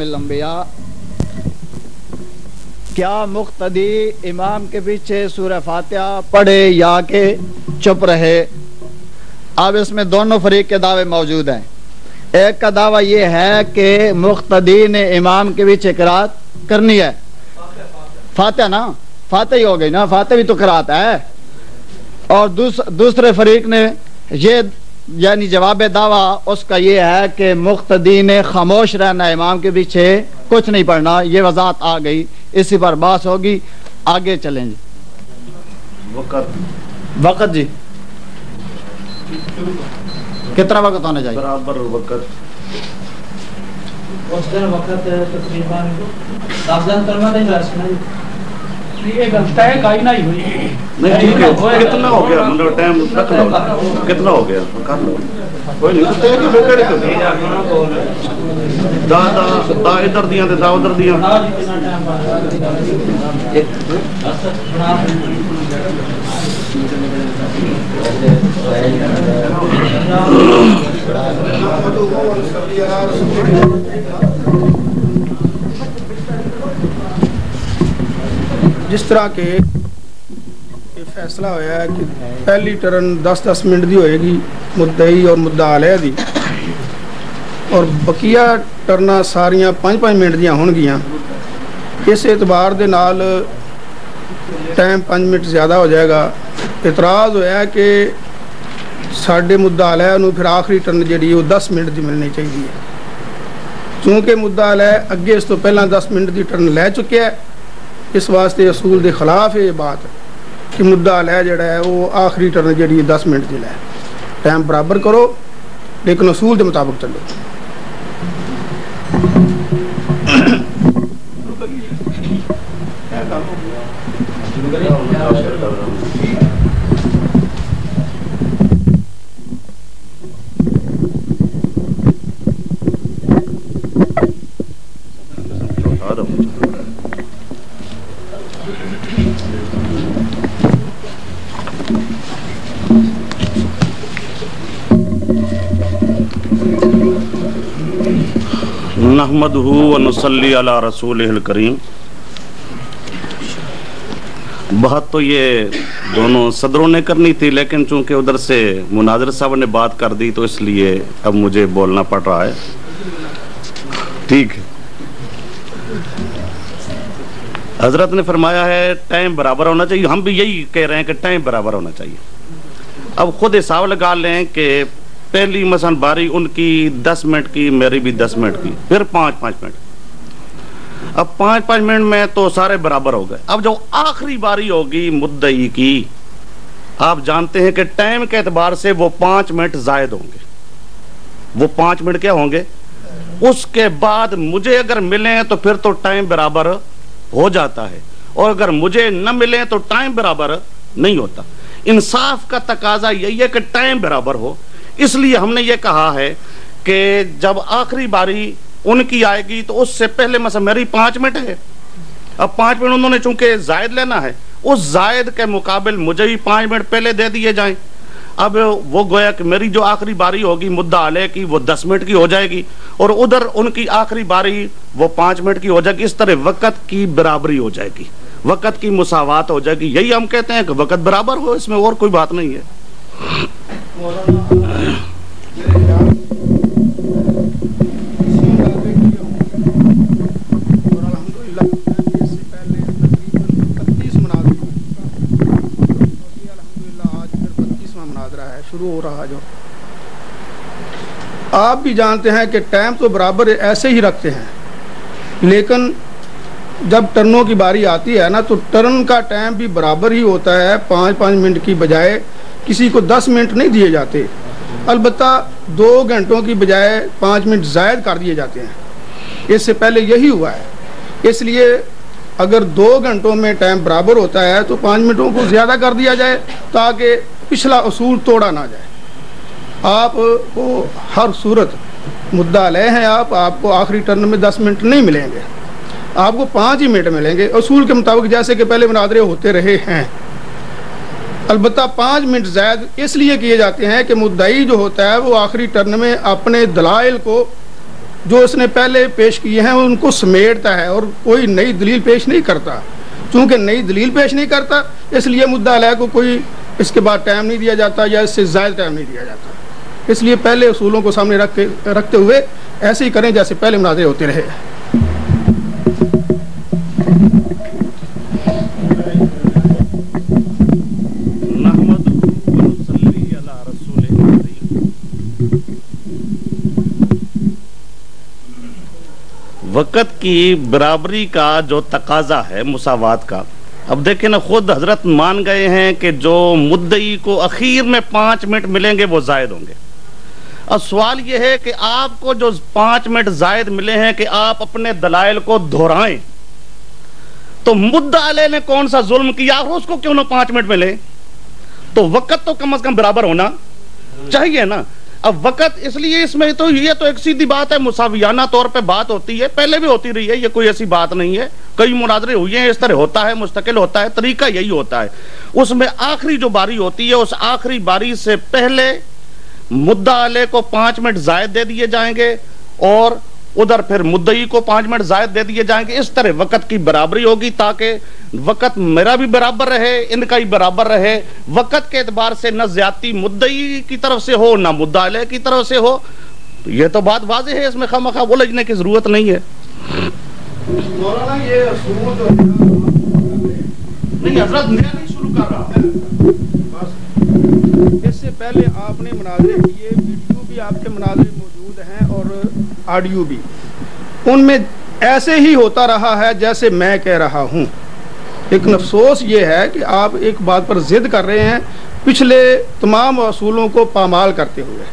الانبیاء۔ کیا مقتدی امام کے پیچھے سورہ فاتحہ پڑھے یا کہ چپ رہے؟ اب اس میں دونوں فریق کے دعوے موجود ہیں۔ ایک کا دعویٰ یہ ہے کہ مقتدی نے امام کے پیچھے کرات کرنی ہے۔ فاتحہ نا؟ فاتح ہی ہو گئی نا؟ فاتح بھی تو کراتا ہے۔ اور دوسرے فریق نے یہ یعنی جواب دعویٰ اس کا یہ ہے کہ مقتدی نے خاموش رہنا امام کے پیچھے کچھ نہیں پڑھنا یہ وضاحت آ گئی۔ اسی پر باس ہوگی۔ آگے چلیں جی۔ وقت۔ وقت جی۔ کتنا وقت ہونا چاہیے؟ برابر وقت۔ کتنا ہو گیا؟ مطلب ٹائم کتنا ہو گیا؟ کر لو۔ ادھر دیا دا ادھر دیا جس طرح کے فیصلہ ہوا ہے کہ پہلی ٹرن دس دس منٹ دی ہوئے گی، مدعی اور مدعا علیہ دی۔ اور بقیہ ٹرنا ساریاں پانچ پانچ منٹ دیا ہون گیا اس اعتبار دے نال ٹائم پانچ منٹ زیادہ ہو جائے گا۔ اعتراض ہوا ہے کہ ساڈے مدعا علیہ نو پھر آخری ٹرن جڑی وہ دس منٹ دی ملنی چاہیے چونکہ مدعا علیہ اگے اس تو پہلا دس منٹ دی ٹرن لے چکے ہے۔ اس واسطے اصول دے خلاف ہے یہ بات کہ مدعا لے جڑا ہے وہ آخری ٹرن جڑی دس منٹ دی لے۔ ٹائم برابر کرو لیکن اصول دے مطابق چلو۔ نحمد نسلی علی رسول الکریم بہت تو یہ دونوں صدروں نے کرنی تھی، لیکن چونکہ ادھر سے مناظر صاحب نے بات کر دی تو اس لیے اب مجھے بولنا پڑ رہا ہے۔ ٹھیک ہے۔ حضرت نے فرمایا ہے، ٹائم برابر ہونا چاہیے۔ ہم بھی یہی کہہ رہے ہیں کہ ٹائم برابر ہونا چاہیے۔ اب خود حساب لگا لیں کہ پہلی مثلا باری ان کی دس منٹ کی، میری بھی دس منٹ کی، پھر پانچ پانچ منٹ۔ اب پانچ پانچ منٹ میں تو سارے برابر ہو گئے۔ اب جو آخری باری ہوگی مدعی کی، آپ جانتے ہیں کہ ٹائم کے اعتبار سے وہ پانچ منٹ زائد ہوں گے۔ وہ پانچ منٹ کیا ہوں گے؟ اس کے بعد مجھے اگر ملیں تو پھر تو ٹائم برابر ہو جاتا ہے۔ اور اگر مجھے نہ ملیں تو ٹائم برابر نہیں ہوتا۔ انصاف کا تقاضا یہی ہے کہ ٹائم برابر ہو۔ اس لیے ہم نے یہ کہا ہے کہ جب آخری باری ان کی آئے گی تو اس سے پہلے مثلا میری پانچ منٹ ہے۔ اب پانچ منٹ انہوں نے چونکہ زائد لینا ہے، اس زائد کے مقابل مجھے بھی پانچ منٹ پہلے دے دیے جائیں۔ اب وہ گویا کہ میری جو آخری باری ہوگی مدعا علیہ کی، وہ دس منٹ کی ہو جائے گی اور ادھر ان کی آخری باری وہ پانچ منٹ کی ہو جائے گی۔ اس طرح وقت کی برابری ہو جائے گی۔ وقت کی مساوات ہو جائے گی۔ یہی ہم کہتے ہیں کہ وقت برابر ہو، اس میں اور کوئی بات نہیں ہے۔ شروع ہو رہا جو آپ بھی جانتے ہیں کہ ٹائم تو برابر ایسے ہی رکھتے ہیں۔ لیکن جب ٹرنوں کی باری آتی ہے نا تو ٹرن کا ٹائم بھی برابر ہی ہوتا ہے پانچ پانچ منٹ کی بجائے۔ کسی کو دس منٹ نہیں دیے جاتے۔ البتہ دو گھنٹوں کی بجائے پانچ منٹ زائد کر دیے جاتے ہیں۔ اس سے پہلے یہی ہوا ہے۔ اس لیے اگر دو گھنٹوں میں ٹائم برابر ہوتا ہے تو پانچ منٹوں کو زیادہ کر دیا جائے تاکہ پچھلا اصول توڑا نہ جائے۔ آپ کو ہر صورت مدعا لے ہیں آپ آپ کو آخری ٹرن میں دس منٹ نہیں ملیں گے۔ آپ کو پانچ ہی منٹ ملیں گے۔ اصول کے مطابق جیسے کہ پہلے مناظرے ہوتے رہے ہیں۔ البتہ پانچ منٹ زائد اس لیے کیے جاتے ہیں کہ مدعی جو ہوتا ہے وہ آخری ٹرن میں اپنے دلائل کو جو اس نے پہلے پیش کیے ہیں ان کو سمیٹتا ہے اور کوئی نئی دلیل پیش نہیں کرتا۔ چونکہ نئی دلیل پیش نہیں کرتا، اس لیے مدعا علیہ کو کوئی اس کے بعد ٹائم نہیں دیا جاتا یا اس سے زائد ٹائم نہیں دیا جاتا۔ اس لیے پہلے اصولوں کو سامنے رکھ کے رکھتے ہوئے ایسے ہی کریں جیسے پہلے مناظر ہوتے رہے۔ وقت کی برابری کا جو تقاضا ہے، مساوات کا۔ اب دیکھیں نا، خود حضرت مان گئے ہیں کہ جو مدعی کو اخیر میں پانچ منٹ ملیں گے، وہ زائد ہوں گے۔ اب سوال یہ ہے کہ آپ کو جو پانچ منٹ زائد ملے ہیں کہ آپ اپنے دلائل کو دہرائیں، تو مدعا علیہ نے کون سا ظلم کیا؟ اس کو کیوں نہ پانچ منٹ ملے تو وقت تو کم از کم برابر ہونا چاہیے نا۔ اب وقت اس لیے اس میں تو یہ تو ایک سیدھی بات ہے، مساویانہ طور پہ بات ہوتی ہے، پہلے بھی ہوتی رہی ہے، یہ کوئی ایسی بات نہیں ہے۔ کئی مناظرے ہوئی ہیں، اس طرح ہوتا ہے، مستقل ہوتا ہے، طریقہ یہی ہوتا ہے۔ اس میں آخری جو باری ہوتی ہے، اس آخری باری سے پہلے مدعا علیہ کو پانچ منٹ زائد دے دیے جائیں گے اور ادھر پھر مدعی کو پانچ منٹ زائد دے دیے جائیں گے۔ اس طرح وقت کی برابری ہوگی تاکہ وقت میرا بھی برابر رہے ان کا ہی برابر رہے۔ وقت کے اعتبار سے نہ زیادتی مدعی کی طرف سے ہو نہ مدعا علیہ کی طرف سے ہو۔ یہ تو بات واضح ہے اس میں خواہ مخواہ بولجنے کی ضرورت نہیں ہے۔ نہیں حضرت نیا نہیں شروع کر رہا۔ اس سے پہلے آپ نے مناظرے کیے ویڈیو بھی آپ کے مناظرے موجود ہیں اور آڈیو بھی ان میں ایسے ہی ہوتا رہا ہے جیسے میں کہہ رہا ہوں۔ لیکن افسوس یہ ہے کہ آپ ایک بات پر ضد کر رہے ہیں پچھلے تمام اصولوں کو پامال کرتے ہوئے۔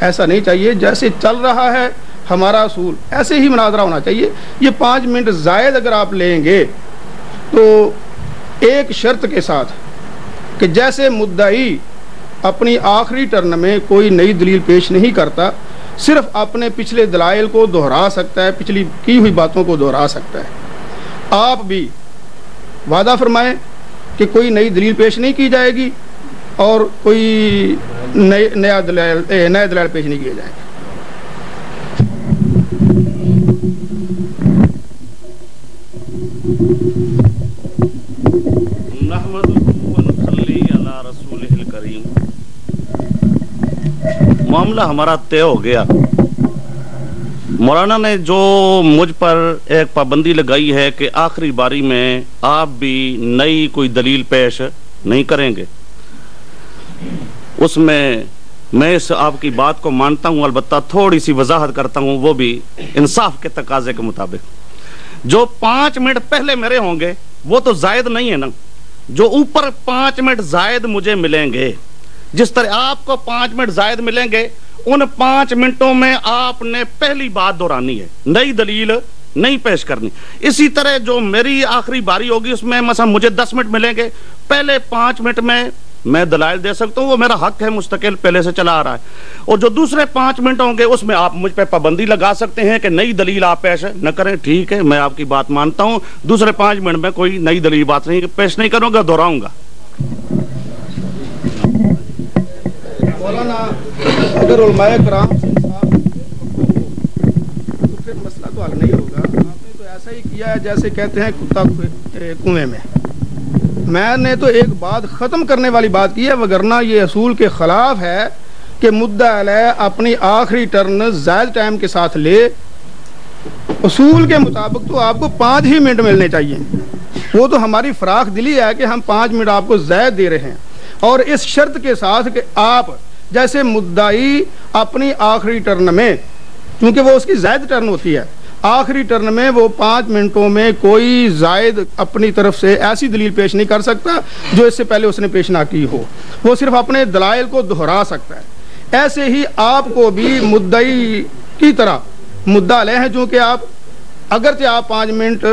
ایسا نہیں چاہیے، جیسے چل رہا ہے ہمارا اصول، ایسے ہی مناظرہ ہونا چاہیے۔ یہ پانچ منٹ زائد اگر آپ لیں گے تو ایک شرط کے ساتھ کہ جیسے مدعی اپنی آخری ٹرن میں کوئی نئی دلیل پیش نہیں کرتا صرف اپنے پچھلے دلائل کو دہرا سکتا ہے، پچھلی کی ہوئی باتوں کو دہرا سکتا ہے۔ آپ بھی وعدہ فرمائیں کہ کوئی نئی دلیل پیش نہیں کی جائے گی اور کوئی نیا دلائل نئے دلائل پیش نہیں کیے جائیں۔ معاملہ ہمارا طے ہو گیا۔ مولانا نے جو مجھ پر ایک پابندی لگائی ہے کہ آخری باری میں آپ بھی نئی کوئی دلیل پیش نہیں کریں گے۔ اس میں میں اس آپ کی بات کو مانتا ہوں، البتہ تھوڑی سی وضاحت کرتا ہوں، وہ بھی انصاف کے تقاضے کے مطابق۔ جو پانچ منٹ پہلے میرے ہوں گے، وہ تو زائد نہیں ہے نا۔ جو اوپر پانچ منٹ زائد مجھے ملیں گے جس طرح آپ کو پانچ منٹ زائد ملیں گے، ان پانچ منٹوں میں آپ نے پہلی بات دہرانی ہے۔ نئی دلیل نہیں پیش کرنی۔ اسی طرح جو میری آخری باری ہوگی، اس میں مثلا مجھے دس منٹ ملیں گے۔ پہلے پانچ منٹ میں میں دلائل دے سکتا ہوں، وہ میرا حق ہے، مستقل پہلے سے چلا آ رہا ہے۔ اور جو دوسرے پانچ منٹ ہوں گے، اس میں آپ مجھ پہ پابندی لگا سکتے ہیں کہ نئی دلیل آپ پیش نہ کریں۔ ٹھیک ہے، میں آپ کی بات مانتا ہوں۔ دوسرے پانچ منٹ میں کوئی نئی دلیل بات نہیں پیش نہیں کروں گا، دہراؤں گا۔ مولانا اگر علماء کرام سے انصاف تو پھر مسئلہ تو حل نہیں ہوگا۔ آپ نے تو ایسا ہی کیا ہے جیسے کہتے ہیں کتا کنویں میں۔ میں نے تو ایک بات ختم کرنے والی بات کی ہے، وگرنہ یہ اصول کے خلاف ہے کہ مدعا علیہ اپنی آخری ٹرن زائد ٹائم کے ساتھ لے۔ اصول کے مطابق تو آپ کو پانچ ہی منٹ ملنے چاہیے۔ وہ تو ہماری فراخ دلی ہے کہ ہم پانچ منٹ آپ کو زائد دے رہے ہیں۔ اور اس شرط کے ساتھ کہ آپ جیسے مدعی اپنی آخری ٹرن میں، کیونکہ وہ اس کی زائد ٹرن ہوتی ہے۔ آخری ٹرن میں وہ پانچ منٹوں میں کوئی زائد اپنی طرف سے ایسی دلیل پیش نہیں کر سکتا جو اس سے پہلے اس نے پیش نہ کی ہو۔ وہ صرف اپنے دلائل کو دہرا سکتا ہے۔ ایسے ہی آپ کو بھی مدعی کی طرح مدعا لے ہیں، جو کہ آپ، اگرچہ آپ پانچ منٹ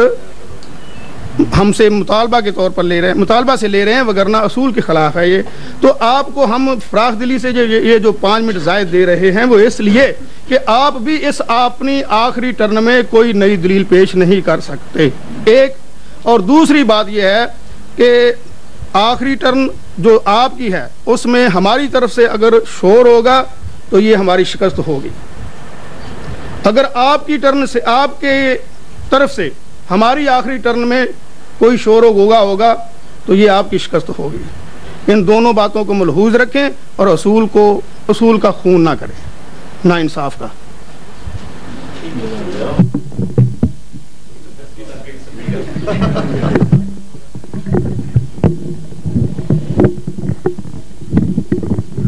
ہم سے مطالبہ کے طور پر لے رہے ہیں، مطالبہ سے لے رہے ہیں، وگرنہ اصول کے خلاف ہے یہ۔ تو آپ کو ہم فراخ دلی سے جو یہ جو پانچ منٹ زائد دے رہے ہیں، وہ اس لیے کہ آپ بھی اس اپنی آخری ٹرن میں کوئی نئی دلیل پیش نہیں کر سکتے۔ ایک۔ اور دوسری بات یہ ہے کہ آخری ٹرن جو آپ کی ہے، اس میں ہماری طرف سے اگر شور ہوگا تو یہ ہماری شکست ہوگی۔ اگر آپ کی ٹرن سے، آپ کے طرف سے ہماری آخری ٹرن میں کوئی شور و گوگا ہوگا تو یہ آپ کی شکست ہوگی۔ ان دونوں باتوں کو ملحوظ رکھیں اور اصول کو، اصول کا خون نہ کریں۔ نا انصاف کا۔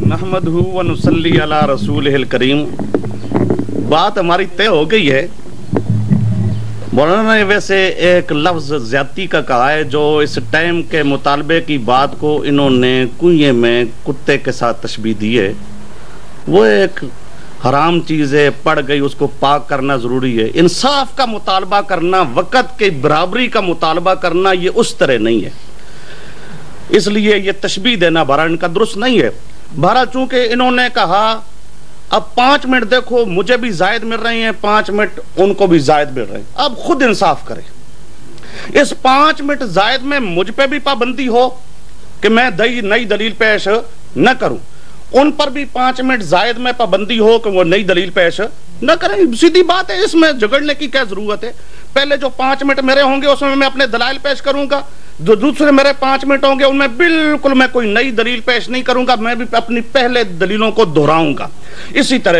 محمد نسلی علی رسول کریم بات ہماری طے ہو گئی ہے مولانا نے ویسے ایک لفظ زیادتی کا کہا ہے جو اس ٹائم کے مطالبے کی بات کو انہوں نے کنویں میں کتے کے ساتھ تشبیح دی ہے۔ وہ ایک حرام چیز ہے پڑ گئی، اس کو پاک کرنا ضروری ہے۔ انصاف کا مطالبہ کرنا، وقت کے برابری کا مطالبہ کرنا، یہ اس طرح نہیں ہے۔ اس لیے یہ تشبیح دینا بھارا ان کا درست نہیں ہے۔ بھارا چونکہ انہوں نے کہا اب پانچ منٹ دیکھو، مجھے بھی زائد مل رہے ہیں، پانچ منٹ ان کو بھی زائد مل رہے ہیں۔ اب خود انصاف کرے اس پانچ منٹ زائد میں مجھ پہ بھی پابندی ہو کہ میں نئی دلیل پیش نہ کروں۔ ان پر بھی پانچ منٹ زائد میں پابندی ہو کہ وہ نئی دلیل پیش نہ کریں۔ سیدھی بات ہے، اس میں جگڑنے کی کیا ضرورت ہے؟ پہلے جو پانچ منٹ میرے ہوں گے، اس میں میں اپنے دلائل پیش کروں گا۔ جو دوسرے میرے پانچ منٹ ہوں گے ان میں بالکل میں کوئی نئی دلیل پیش نہیں کروں گا، میں بھی اپنی پہلے دلیلوں کو دہراؤں گا۔ اسی طرح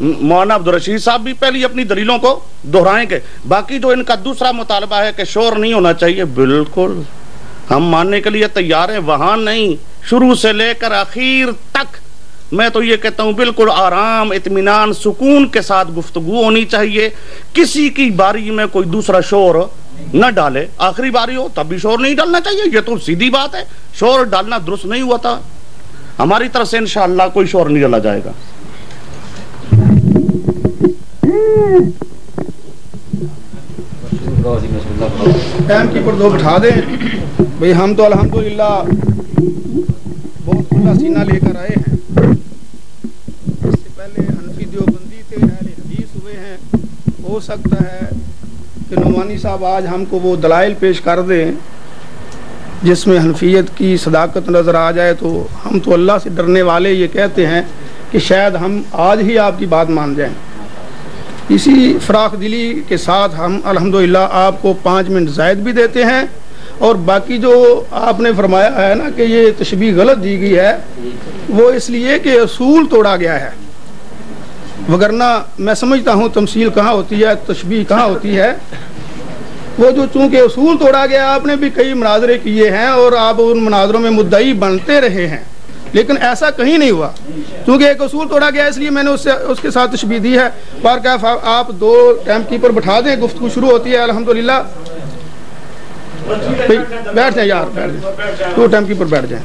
مولانا عبدالرشید صاحب بھی پہلی اپنی دلیلوں کو دہرائیں گے۔ باقی جو ان کا دوسرا مطالبہ ہے کہ شور نہیں ہونا چاہیے، بالکل۔ ہم ماننے کے لیے تیار ہیں، وہاں نہیں۔ شروع سے لے کر اخیر تک میں تو یہ کہتا ہوں، بالکل آرام، اطمینان، سکون کے ساتھ گفتگو ہونی چاہیے۔ کسی کی باری میں کوئی دوسرا شور نہ ڈالے، آخری باری ہو، تب بھی شور نہیں ڈالنا چاہیے، یہ تو سیدھی بات ہے۔ شور ڈالنا درست نہیں ہوا تھا۔ ہماری طرف سے انشاءاللہ کوئی شور نہیں ڈالا جائے گا۔ دو بٹھا دیں۔ بھئی ہم تو الحمدللہ بہت کھلا سینہ لے کر آئے ہیں۔ اس سے پہلے حنفی دیوبندی تھے، اہل حدیث ہوئے ہیں۔ ہو سکتا ہے کہ نعمانی صاحب آج ہم کو وہ دلائل پیش کر دیں جس میں حنفیت کی صداقت نظر آ جائے تو ہم تو اللہ سے ڈرنے والے یہ کہتے ہیں کہ شاید ہم آج ہی آپ کی بات مان جائیں۔ اسی فراخ دلی کے ساتھ ہم الحمدللہ آپ کو پانچ منٹ زائد بھی دیتے ہیں اور باقی جو آپ نے فرمایا ہے نا کہ یہ تشبیح غلط دی گئی ہے، وہ اس لیے کہ اصول توڑا گیا ہے۔ وگرنہ میں سمجھتا ہوں تمثیل کہاں ہوتی ہے، تشبیح کہاں ہوتی ہے۔ وہ جو چونکہ اصول توڑا گیا، آپ نے بھی کئی مناظرے کیے ہیں اور آپ ان مناظروں میں مدعی بنتے رہے ہیں۔ لیکن ایسا کہیں نہیں ہوا۔ چونکہ ایک اصول توڑا گیا، اس لیے میں نے اس سے، اس کے ساتھ تشبیح دی ہے۔ بار کیف آپ دو ٹائم کیپر بٹھا دیں، گفتگو شروع ہوتی ہے، الحمدللہ۔ بیٹھ جائیں یار، بیٹھ جائیں۔ دو ٹائم کیپر بیٹھ جائیں۔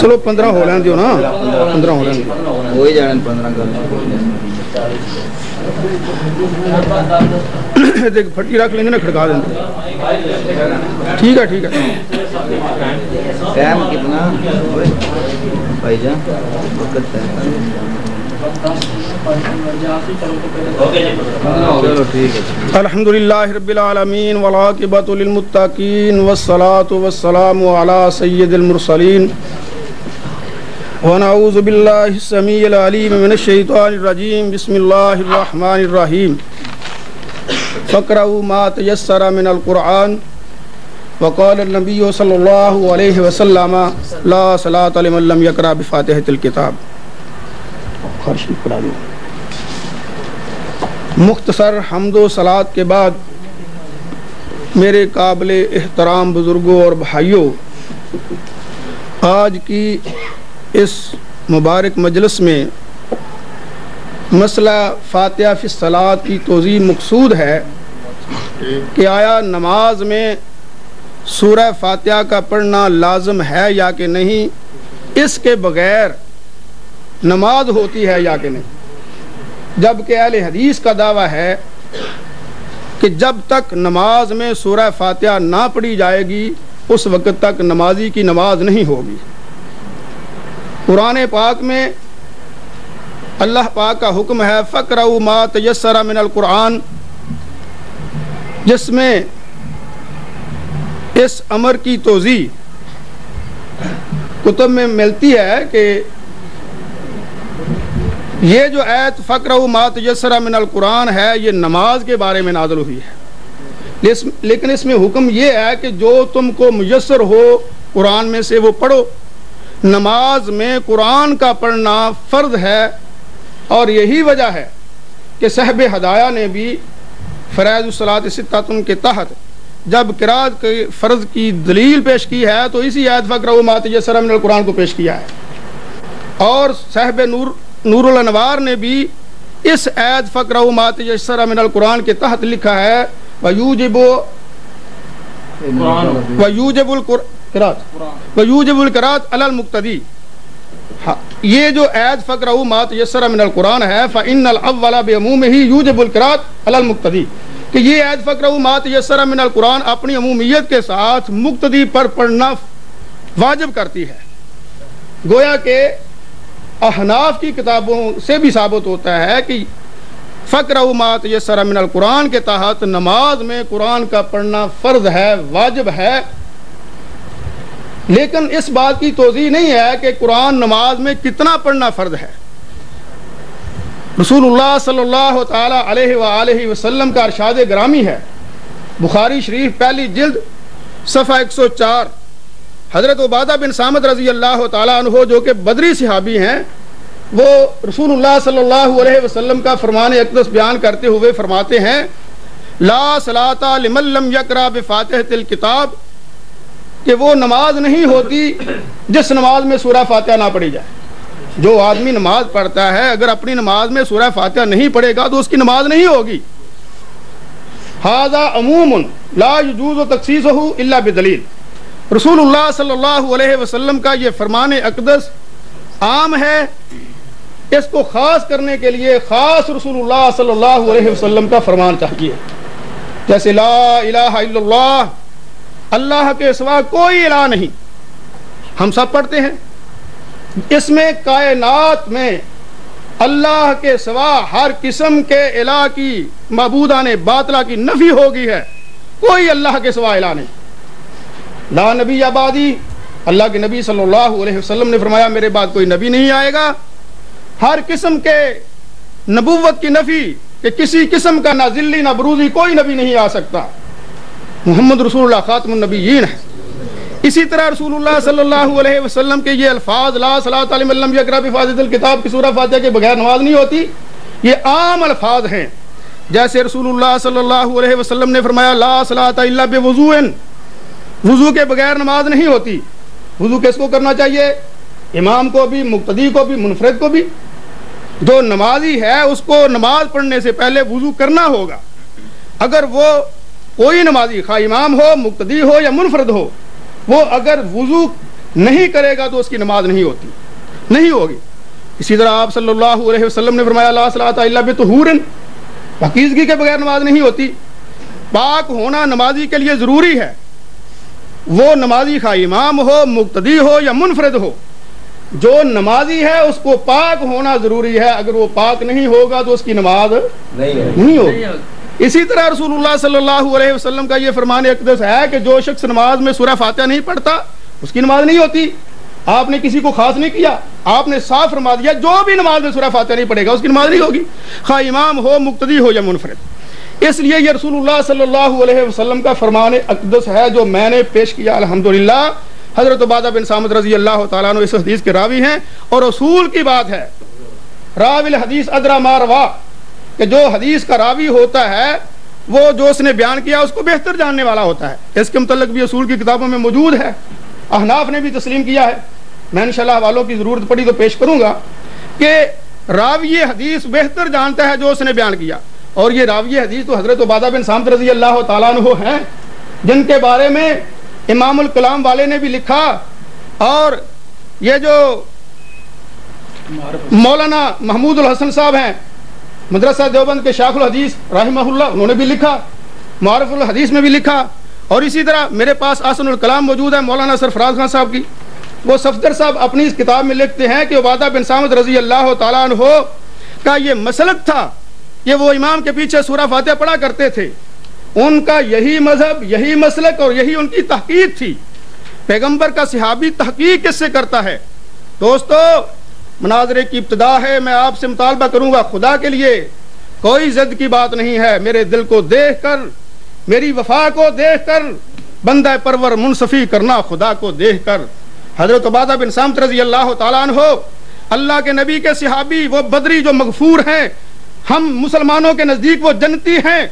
چلو پندرہ ہو لین دیو نا۔ پندرہ ہو لین ہو ہی جانے پندرہ دیکھ پھٹی رکھ لیں گے نا کھڑکا دیں ٹھیک ہے ٹھیک ہے۔ ٹائم کتنا؟ بھائی جان وقت ہے۔ الحمد للہ رب العالمین ولاقبۃ للمتقین والصلاة والسلام على سید المرسلین ونعوذ باللہ السمیع العلیم من الشیطان الرجیم بسم اللہ الرحمن الرحیم فقرأوا ما تيسر من القرآن وقال النبی صلی اللہ علیہ وسلم لا صلاة لمن لم يقرأ بفاتحة الكتاب پڑھا دوں مختصر حمد و سلاد کے بعد میرے قابل احترام بزرگوں اور بھائیوں، آج کی اس مبارک مجلس میں مسئلہ فاتحہ فی سلاد کی توضیع مقصود ہے کہ آیا نماز میں سورہ فاتحہ کا پڑھنا لازم ہے یا کہ نہیں، اس کے بغیر نماز ہوتی ہے یا کہ نہیں؟ جبکہ اہل حدیث کا دعویٰ ہے کہ جب تک نماز میں سورہ فاتحہ نہ پڑھی جائے گی، اس وقت تک نمازی کی نماز نہیں ہوگی۔ قرآن پاک میں اللہ پاک کا حکم ہے فکر ما تیسر من القرآن۔ جس میں اس امر کی توضیع کتب میں ملتی ہے کہ یہ جو ایت فکر مات یسرا من القرآن ہے، یہ نماز کے بارے میں نازل ہوئی ہے۔ لیکن اس میں حکم یہ ہے کہ جو تم کو میسر ہو قرآن میں سے وہ پڑھو۔ نماز میں قرآن کا پڑھنا فرض ہے اور یہی وجہ ہے کہ صحب ہدایہ نے بھی فرائض الصلاۃ ستاتن کے تحت جب کراط کے فرض کی دلیل پیش کی ہے، تو اسی عید فکر مات یسرا من القرآن کو پیش کیا ہے۔ اور صحب نور نور الانوار نے بھی اس عید فکر مات یسر من القرآن کے تحت لکھا ہے ویوجب ویوجب القرات ویوجب القرات علی المقتدی. یہ جو عید فکر مات یسر من القرآن ہے فان الاول بعموم ہی یوجب القرات علی المقتدی. کہ یہ عید فکر مات یسر من القرآن اپنی عمومیت کے ساتھ مقتدی پر پڑھنا واجب کرتی ہے۔ گویا کہ احناف کی کتابوں سے بھی ثابت ہوتا ہے کہ فکر مات یہ سر من القرآن کے تحت نماز میں قرآن کا پڑھنا فرض ہے، واجب ہے۔ لیکن اس بات کی توضیح نہیں ہے کہ قرآن نماز میں کتنا پڑھنا فرض ہے۔ رسول اللہ صلی اللہ تعالی علیہ وآلہ وسلم کا ارشاد گرامی ہے۔ بخاری شریف پہلی جلد، صفحہ ایک سو چار۔ حضرت عبادہ بن سامد رضی اللہ تعالیٰ عنہ جو کہ بدری صحابی ہیں، وہ رسول اللہ صلی اللہ علیہ وسلم کا فرمان اقدس بیان کرتے ہوئے فرماتے ہیں، لا صلاة لمن لم یکرا بفاتحة الكتاب کہ وہ نماز نہیں ہوتی جس نماز میں سورہ فاتحہ نہ پڑھی جائے۔ جو آدمی نماز پڑھتا ہے، اگر اپنی نماز میں سورہ فاتحہ نہیں پڑھے گا تو اس کی نماز نہیں ہوگی۔ هذا عموم لا يجوز تخصيصه الا بدلیل۔ رسول اللہ صلی اللہ علیہ وسلم کا یہ فرمان اقدس عام ہے۔ اس کو خاص کرنے کے لیے خاص رسول اللہ صلی اللہ علیہ وسلم کا فرمان چاہیے۔ جیسے لا الہ الا اللہ اللہ کے سوا کوئی الہ نہیں۔ ہم سب پڑھتے ہیں۔ اس میں کائنات میں اللہ کے سوا ہر قسم کے الہ کی معبودہ نے باطلہ کی نفی ہوگی ہے۔ کوئی اللہ کے سوا الہ نہیں۔ لا نبی آبادی۔ اللہ کے نبی صلی اللہ علیہ وسلم نے فرمایا، میرے بعد کوئی نبی نہیں آئے گا۔ ہر قسم کے نبوت کی نفی کہ کسی قسم کا نہ ذلی نہ بروزی کوئی نبی نہیں آ سکتا۔ محمد رسول اللہ خاتم النبیین ہے۔ اسی طرح رسول اللہ صلی اللہ علیہ وسلم کے یہ الفاظ، لا صلاۃ علیہ وسلم یقرا بفاظت الکتاب کی سورہ فاتحہ کے بغیر نماز نہیں ہوتی، یہ عام الفاظ ہیں۔ جیسے رسول اللہ صلی اللہ علیہ وسلم نے فرمایا، لا صلاۃ الا بوضوء۔ وضو کے بغیر نماز نہیں ہوتی۔ وضو کس کو کرنا چاہیے؟ امام کو بھی، مقتدی کو بھی، منفرد کو بھی۔ جو نمازی ہے، اس کو نماز پڑھنے سے پہلے وضو کرنا ہوگا۔ اگر وہ کوئی نمازی، خواہ امام ہو، مقتدی ہو یا منفرد ہو، وہ اگر وضو نہیں کرے گا تو اس کی نماز نہیں ہوتی، نہیں ہوگی۔ اسی طرح آپ صلی اللہ علیہ وسلم نے فرمایا اللہ صلاح اللہ بے پاکیزگی کے بغیر نماز نہیں ہوتی۔ پاک ہونا نمازی کے لیے ضروری ہے۔ وہ نمازی خواہ امام ہو مقتدی ہو یا منفرد ہو جو نمازی ہے اس کو پاک ہونا ضروری ہے۔ اگر وہ پاک نہیں ہوگا تو اس کی نماز نہیں ہوگی۔ اسی طرح رسول اللہ صلی اللہ علیہ وسلم کا یہ فرمان اقدس ہے کہ جو شخص نماز میں سورہ فاتحہ نہیں پڑھتا اس کی نماز نہیں ہوتی۔ آپ نے کسی کو خاص نہیں کیا آپ نے صاف فرما دیا جو بھی نماز میں سورہ فاتحہ نہیں پڑھے گا اس کی نماز نہیں ہوگی۔ خواہ امام ہو مقتدی ہو یا منفرد۔ اس لیے یہ رسول اللہ صلی اللہ علیہ وسلم کا فرمان اقدس ہے جو میں نے پیش کیا، الحمدللہ۔ حضرت عبادہ بن سامد رضی اللہ تعالیٰ عنہ اس حدیث کے راوی ہیں۔ اور رسول کی بات ہے، راوی الحدیث ادرا ماروا کہ جو حدیث کا راوی ہوتا ہے، وہ جو اس نے بیان کیا، اس کو بہتر جاننے والا ہوتا ہے۔ اس کے متعلق بھی اصول کی کتابوں میں موجود ہے۔ احناف نے بھی تسلیم کیا ہے۔ میں انشاءاللہ والوں کی ضرورت پڑی تو پیش کروں گا کہ راوی حدیث بہتر جانتا ہے جو اس نے بیان کیا۔ اور یہ راوی حدیث تو حضرت عبادہ بن سامت رضی اللہ تعالیٰ عنہ ہیں، جن کے بارے میں امام الکلام والے نے بھی لکھا اور یہ جو مولانا محمود الحسن صاحب ہیں، مدرسہ دیوبند کے شاخ الحدیث رحمہ اللہ، انہوں نے بھی لکھا معرف الحدیث میں بھی لکھا اور اسی طرح میرے پاس آسن الکلام موجود ہے مولانا سرفراز خان صاحب کی، وہ صفدر صاحب اپنی اس کتاب میں لکھتے ہیں کہ عبادہ بن سامد رضی اللہ تعالیٰ عنہ کا یہ مسلک تھا کہ وہ امام کے پیچھے سورہ فاتحہ پڑھا کرتے تھے۔ ان کا یہی مذہب، یہی مسلک اور یہی ان کی تحقیق تھی۔ پیغمبر کا صحابی تحقیق کس سے کرتا ہے؟ دوستو، مناظرے کی ابتدا ہے، میں آپ سے مطالبہ کروں گا خدا کے لیے۔ کوئی زد کی بات نہیں ہے۔ میرے دل کو دیکھ کر، میری وفا کو دیکھ کر، بندہ پرور منصفی کرنا خدا کو دیکھ کر۔ حضرت عبادہ بن سامت رضی اللہ تعالیٰ عنہ، اللہ کے نبی کے صحابی، وہ بدری جو مغفور ہیں ہم مسلمانوں کے نزدیک وہ جنتی ہیں۔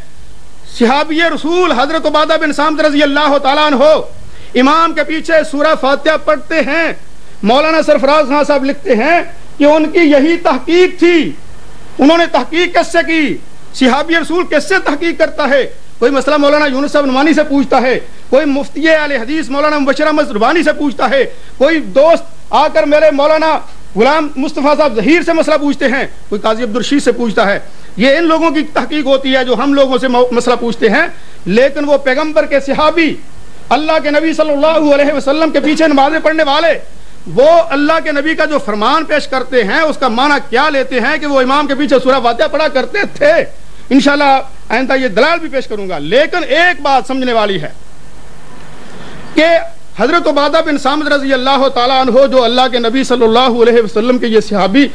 صحابی رسول حضرت عبادہ بن سامت رضی اللہ تعالیٰ عنہ امام کے پیچھے سورہ فاتحہ پڑھتے ہیں۔ مولانا سرفراز خان صاحب لکھتے ہیں کہ ان کی یہی تحقیق تھی۔ انہوں نے تحقیق کس سے کی؟ صحابی رسول کس سے تحقیق کرتا ہے؟ کوئی مسئلہ مولانا یونس صاحب نمانی سے پوچھتا ہے، کوئی مفتی علیہ حدیث مولانا مبشر احمد ربانی سے پوچھتا ہے، کوئی دوست آ کر میرے مولانا غلام مصطفیٰ صاحب ظہیر سے مسئلہ پوچھتے ہیں، کوئی قاضی عبدالرشید سے پوچھتا ہے۔ یہ ان لوگوں کی تحقیق ہوتی ہے جو ہم لوگوں سے مسئلہ پوچھتے ہیں، لیکن وہ پیغمبر کے صحابی، اللہ کے نبی صلی اللہ علیہ وسلم کے پیچھے نمازیں پڑھنے والے، وہ اللہ کے نبی کا جو فرمان پیش کرتے ہیں، اس کا معنی کیا لیتے ہیں کہ وہ امام کے پیچھے سورہ فاتحہ پڑھا کرتے تھے؟ انشاءاللہ آئندہ یہ دلال بھی پیش کروں گا۔ لیکن ایک بات سمجھنے والی ہے کہ حضرت عبادہ بن سامد رضی اللہ تعالیٰ عنہ جو اللہ کے نبی صلی اللہ علیہ وسلم کے یہ صحابی،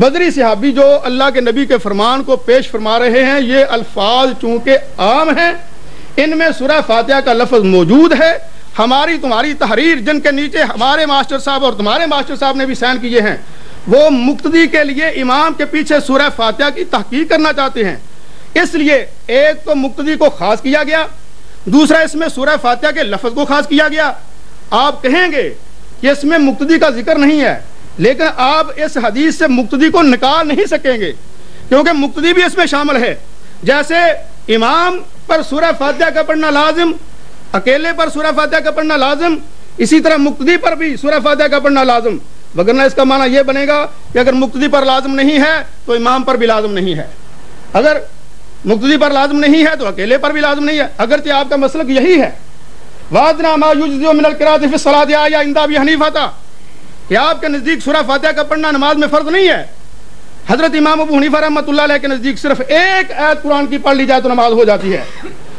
بدری صحابی جو اللہ کے نبی کے فرمان کو پیش فرما رہے ہیں، یہ الفاظ چونکہ عام ہیں، ان میں سورہ فاتحہ کا لفظ موجود ہے۔ ہماری تمہاری تحریر جن کے نیچے ہمارے ماسٹر صاحب اور تمہارے ماسٹر صاحب نے بھی سین کیے ہیں، وہ مقتدی کے لیے امام کے پیچھے سورہ فاتحہ کی تحقیق کرنا چاہتے ہیں۔ اس لیے ایک تو مقتدی کو خاص کیا گیا، دوسرا اس میں سورہ فاتحہ کے لفظ کو خاص کیا گیا۔ آپ کہیں گے کہ اس میں مقتدی کا ذکر نہیں ہے، لیکن آپ اس حدیث سے مقتدی کو نکال نہیں سکیں گے، کیونکہ مقتدی بھی اس میں شامل ہے۔ جیسے امام پر سورہ فاتحہ کا پڑھنا لازم، اکیلے پر سورہ فاتحہ کا پڑھنا لازم، اسی طرح مقتدی پر بھی سورہ فاتحہ کا پڑھنا لازم۔ وگرنہ اس کا معنی یہ بنے گا کہ اگر مقتدی پر لازم نہیں ہے تو امام پر بھی لازم نہیں ہے۔ اگر مقتدی پر لازم نہیں ہے تو اکیلے پر بھی لازم نہیں ہے۔ اگرچہ آپ کا مسلک یہی ہے۔ وادنا ما یجزیو من القرات فی الصلاۃ یا اندا بھی حنیفہ تھا کہ آپ کے نزدیک سورہ فاتحہ کا پڑھنا نماز میں فرض نہیں ہے۔ حضرت امام ابو حنیفہ رحمۃ اللہ علیہ کے نزدیک صرف ایک ایت قرآن کی پڑھ لی جائے تو نماز ہو جاتی ہے۔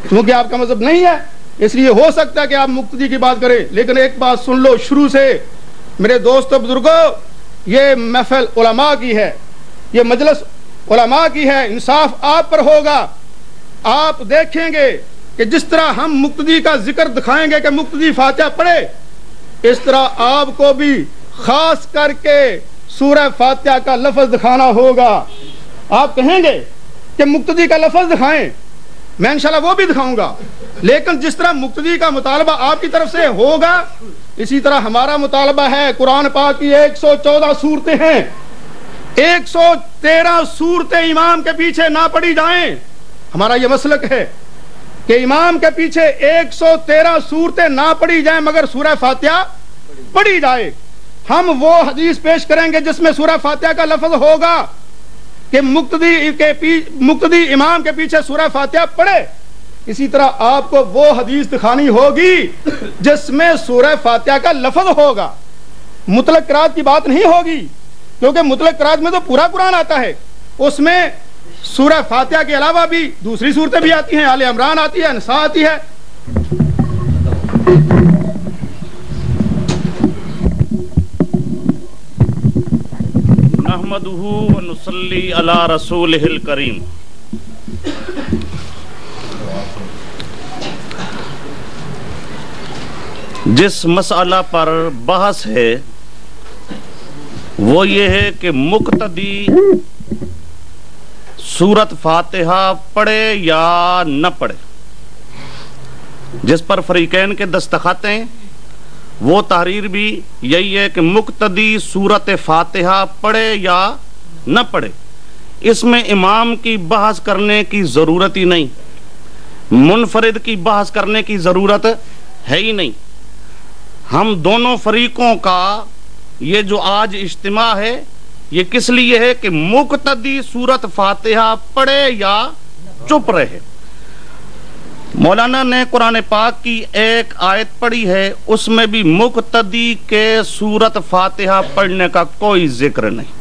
کیونکہ آپ کا مذہب نہیں ہے، اس لیے ہو سکتا ہے کہ آپ مقتدی کی بات کریں۔ لیکن ایک بات سن لو شروع سے۔ میرے دوست بزرگوں یہ محفل علماء کی ہے۔ یہ مجلس علماء کی ہے۔ انصاف آپ پر ہوگا۔ آپ دیکھیں گے۔ کہ جس طرح ہم مقتدی کا ذکر دکھائیں گے کہ مقتدی فاتحہ پڑھے، اس طرح آپ کو بھی خاص کر کے سورہ فاتحہ کا لفظ دکھانا ہوگا۔ آپ کہیں گے کہ مقتدی کا لفظ دکھائیں، میں انشاءاللہ وہ بھی دکھاؤں گا۔ لیکن جس طرح مقتدی کا مطالبہ آپ کی طرف سے ہوگا، اسی طرح ہمارا مطالبہ ہے، قرآن پاک کی ایک سو چودہ صورتیں ہیں۔ ایک سو تیرہ صورتیں امام کے پیچھے نہ پڑی جائیں۔ ہمارا یہ مسلک ہے۔ کہ امام کے پیچھے ایک سو تیرہ صورتیں نہ پڑی جائیں مگر سورہ فاتحہ پڑی جائے۔ ہم وہ حدیث پیش کریں گے جس میں سورہ فاتحہ کا لفظ ہوگا کہ مقتدی کے مقتدی امام کے پیچھے سورہ فاتحہ پڑھے۔ اسی طرح آپ کو وہ حدیث دکھانی ہوگی جس میں سورہ فاتحہ کا لفظ ہوگا۔ مطلق قرآن کی بات نہیں ہوگی، کیونکہ مطلق قرآن میں تو پورا قرآن آتا ہے۔ اس میں سورہ فاتحہ کے علاوہ بھی دوسری صورتیں بھی آتی ہیں۔ عال عمران آتی ہے نساء آتی ہے۔ رسول کریم جس مسئلہ پر بحث ہے، وہ یہ ہے کہ مقتدی سورت فاتحہ پڑھے یا نہ پڑھے؟ جس پر فریقین کے دستخط ہیں، وہ تحریر بھی یہی ہے کہ مقتدی صورت فاتحہ پڑھے یا نہ پڑھے۔ اس میں امام کی بحث کرنے کی ضرورت ہی نہیں، منفرد کی بحث کرنے کی ضرورت ہے ہی نہیں۔ ہم دونوں فریقوں کا یہ جو آج اجتماع ہے یہ کس لیے ہے کہ مقتدی صورت فاتحہ پڑھے یا چپ رہے؟ مولانا نے قرآن پاک کی ایک آیت پڑھی ہے، اس میں بھی مقتدی کے سورت فاتحہ پڑھنے کا کوئی ذکر نہیں۔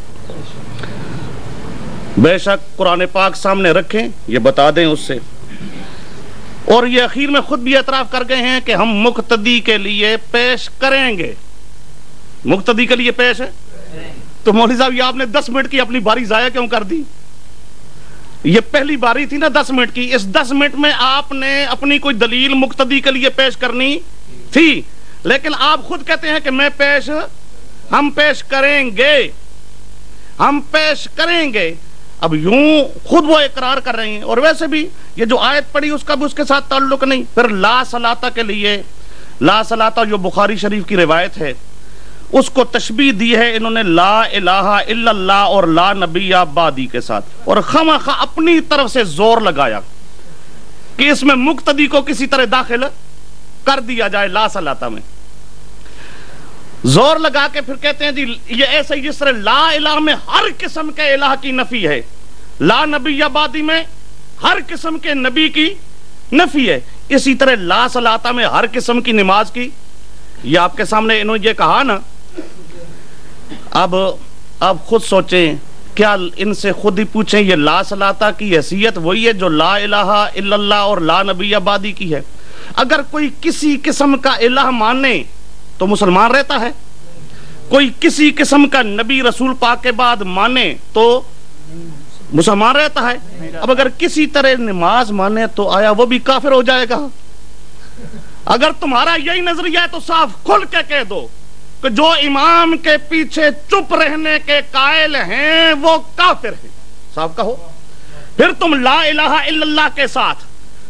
بے شک قرآن پاک سامنے رکھیں، یہ بتا دیں اس سے۔ اور یہ اخیر میں خود بھی اعتراف کر گئے ہیں کہ ہم مقتدی کے لیے پیش کریں گے۔ مقتدی کے لیے پیش ہے؟ تو مولوی صاحب، یہ آپ نے دس منٹ کی اپنی باری ضائع کیوں کر دی؟ یہ پہلی باری تھی نا دس منٹ کی۔ اس دس منٹ میں آپ نے اپنی کوئی دلیل مقتدی کے لیے پیش کرنی تھی۔ لیکن آپ خود کہتے ہیں کہ میں پیش، ہم پیش کریں گے۔ ہم پیش کریں گے۔ اب یوں خود وہ اقرار کر رہے ہیں۔ اور ویسے بھی یہ جو آیت پڑی اس کا بھی اس کے ساتھ تعلق نہیں۔ پھر لا سلاتا کے لیے، لا سلاتا جو بخاری شریف کی روایت ہے اس کو تشبیح دی ہے، انہوں نے لا الہ الا اللہ اور لا نبی آبادی کے ساتھ۔ اور خواہ خواہ اپنی طرف سے زور لگایا کہ اس میں مقتدی کو کسی طرح داخل کر دیا جائے لا سلاتا میں۔ زور لگا کے پھر کہتے ہیں جی یہ ایسا ہی جس طرح لا الہ میں ہر قسم کے الہ کی نفی ہے۔ لا نبی آبادی میں ہر قسم کے نبی کی نفی ہے۔ اسی طرح لا سلاتا میں ہر قسم کی نماز کی۔ یہ آپ کے سامنے انہوں نے یہ کہا نا اب اب خود سوچیں، کیا ان سے خود ہی پوچھیں، یہ لا سلاتا کی حیثیت وہی ہے جو لا الہ الا اللہ اور لا نبی آبادی کی ہے؟ اگر کوئی کسی قسم کا الہ مانے تو مسلمان رہتا ہے؟ کوئی کسی قسم کا نبی رسول پاک کے بعد مانے تو مسلمان رہتا ہے؟ اب اگر کسی طرح نماز مانے تو آیا وہ بھی کافر ہو جائے گا۔ اگر تمہارا یہی نظریہ ہے تو صاف کھل کے کہہ دو۔ کہ جو امام کے پیچھے چپ رہنے کے قائل ہیں وہ کافر ہیں۔ صاحب کہو۔ پھر تم لا الہ الا اللہ کے ساتھ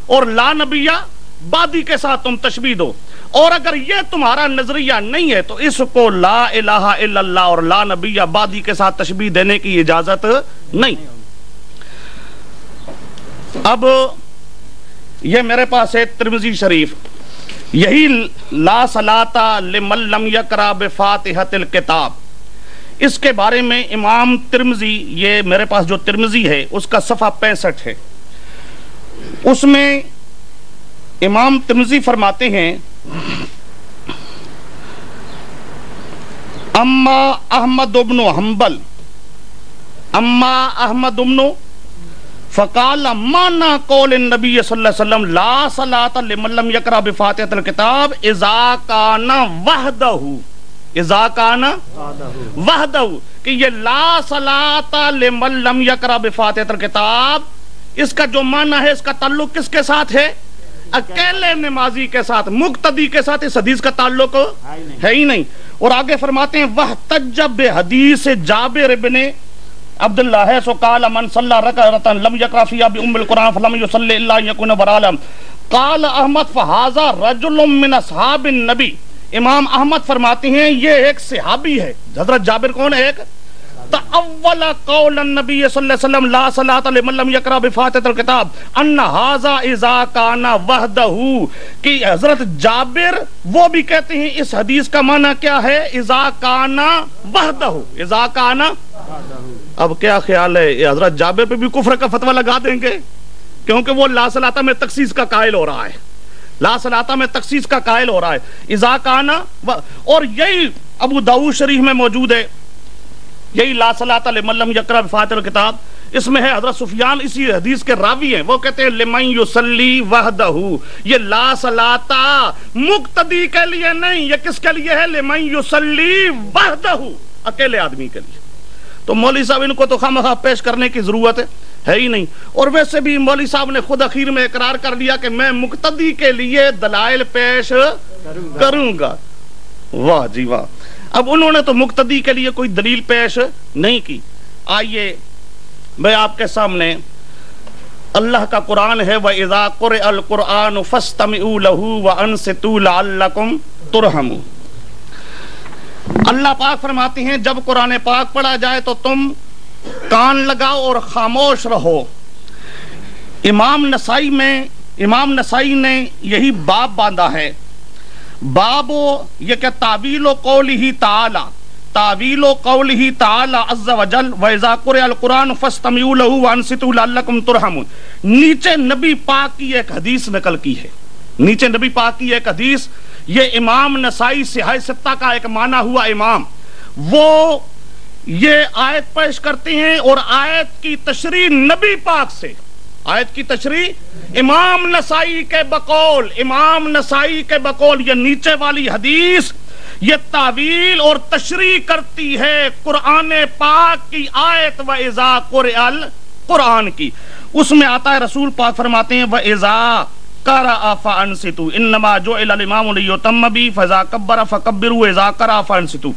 اور لا نبیہ بادی کے ساتھ تم تشبیح دو۔ اور اگر یہ تمہارا نظریہ نہیں ہے تو اس کو لا الہ الا اللہ اور لا نبیہ بادی کے ساتھ تشبیح دینے کی اجازت نہیں۔ اب یہ میرے پاس ہے ترمزی شریف۔ یہی لا سلاتا لمن لم یقرا بفاتحت الکتاب۔ اس کے بارے میں امام ترمزی یہ میرے پاس جو ترمزی ہے، اس کا صفحہ پینسٹھ ہے۔ اس میں امام ترمزی فرماتے ہیں، اما احمد ابن حنبل، اما احمد ابن فقال مانا قول النبی صلی اللہ علیہ وسلم، لا صلاة لمن لم یقرأ بفاتحة الكتاب اذا کان وحدہ۔ اذا کان وحدہ۔ کہ یہ لا صلاة لمن لم یقرأ بفاتحة الكتاب اس کا جو معنی ہے، اس کا تعلق کس کے ساتھ ہے؟ اکیلے نمازی کے ساتھ، مقتدی کے ساتھ، اس حدیث کا تعلق ہے ہی نہیں۔ اور آگے فرماتے ہیں وہ تجب حدیث جابر ابن عبداللہ ہے، سو قال من صلی رکعتا لم یقرا فیها بام القران فلم يصلي الا يكون برالا قال احمد فهذا رجل من اصحاب النبي امام احمد فرماتے ہیں، یہ ایک صحابی ہے۔ حضرت جابر کون ہے ایک؟ تاول قول النبي صلی اللہ علیہ وسلم لا صلاة لمن لم يقرا بفاتحة الكتاب. ان هذا اذا كان وحده. کہ حضرت جابر وہ بھی کہتے ہیں اس حدیث کا معنی کیا ہے؟ اذا كان وحده. اذا كان اب کیا خیال ہے؟ حضرت جابر پہ بھی کفر کا فتوہ لگا دیں گے؟ کیونکہ وہ لا صلاتا میں تخصیص کا قائل ہو رہا ہے. لا صلاتا میں تخصیص کا قائل ہو رہا ہے. اذا کانا اور یہی ابو داؤد شریف میں موجود ہے. یہی لا صلاتا لمن یقرا بفاتحہ الکتاب اس میں ہے حضرت سفیان، اسی حدیث کے راوی ہیں۔ وہ کہتے ہیں، لمن یصلی وحدہ۔ یہ لا صلاتا مقتدی کے لیے نہیں، یہ کس کے لیے ہے؟ لمن یصلی وحدہ۔ اکیلے آدمی کے لیے۔ تو مولوی صاحب، ان کو تو خام پیش کرنے کی ضرورت ہے ہی نہیں۔ اور ویسے بھی مولوی صاحب نے خود اخیر میں اقرار کر لیا کہ میں مقتدی کے لیے دلائل پیش کروں گا۔ واہ جی واہ۔ اب انہوں نے تو مقتدی کے لیے کوئی دلیل پیش نہیں کی۔ آئیے میں آپ کے سامنے اللہ کا قرآن ہے، وَإِذَا قُرِئَ الْقُرْآنُ فَاسْتَمِعُوا لَهُ وَأَنصِتُوا لَعَلَّكُمْ تُرْحَمُونَ۔ اللہ پاک فرماتے ہیں، جب قرآن پاک پڑھا جائے تو تم کان لگاؤ اور خاموش رہو۔ امام نسائی میں، امام نسائی نے یہی باب باندھا ہے۔ باب یہ کہ تعبیل و قول ہی تعالی، تعویل و قول ہی تعالی عز و جل و اذا قرئ القرآن فاستمعوا له وانصتوا لعلکم ترحمون۔ نیچے نبی پاک کی ایک حدیث نقل کی ہے۔ نیچے نبی پاک کی ایک حدیث، یہ امام نسائی سہائی ستہ کا ایک مانا ہوا امام۔ وہ یہ آیت پیش کرتے ہیں اور آیت کی تشریح نبی پاک سے۔ آیت کی تشریح، امام نسائی کے بقول، امام نسائی کے بقول، یہ نیچے والی حدیث، یہ تعویل اور تشریح کرتی ہے قرآن پاک کی آیت و ازا قرآن قرآن کی۔ اس میں آتا ہے، رسول پاک فرماتے ہیں و ازا کرا فانستو انما جو الامام لیتم بی فضا کبر فکبروا اذا کرا فانستو